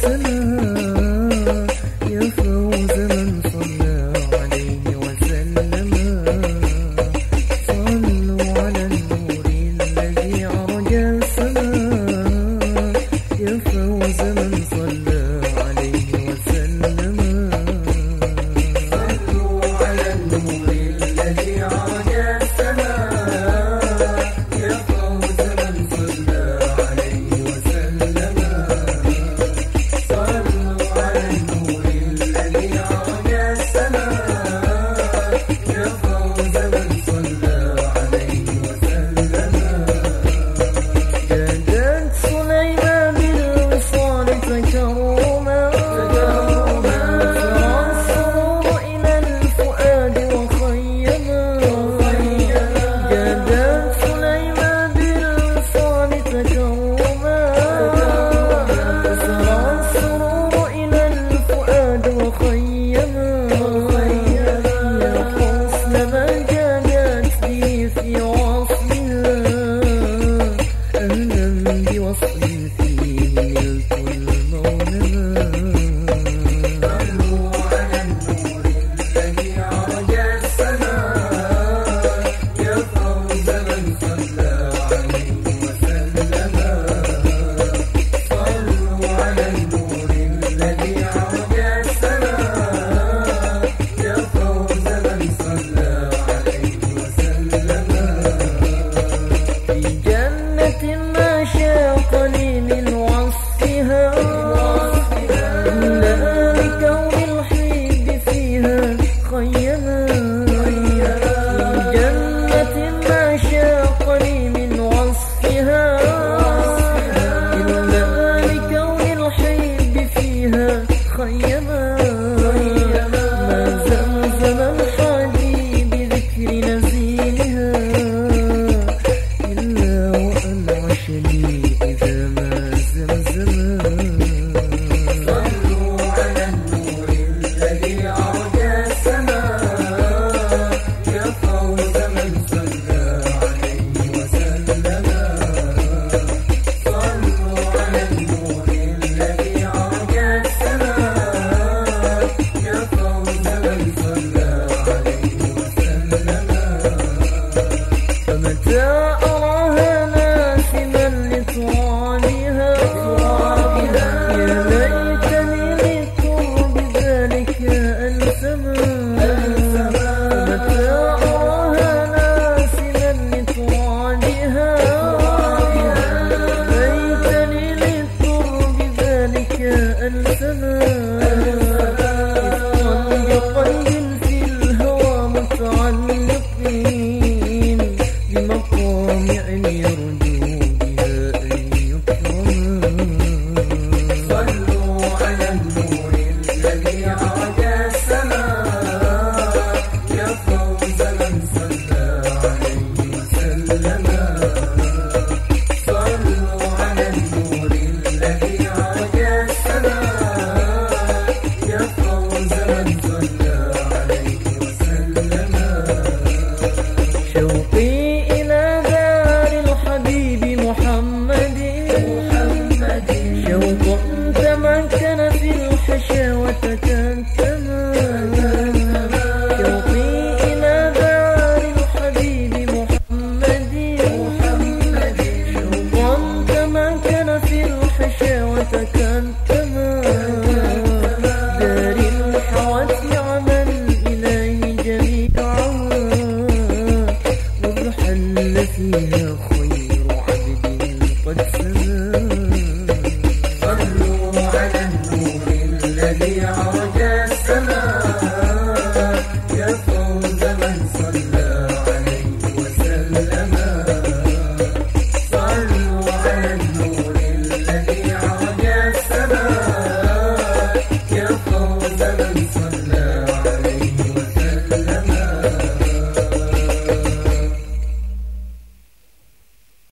Listen. متعلقين بمقامع يرجى You.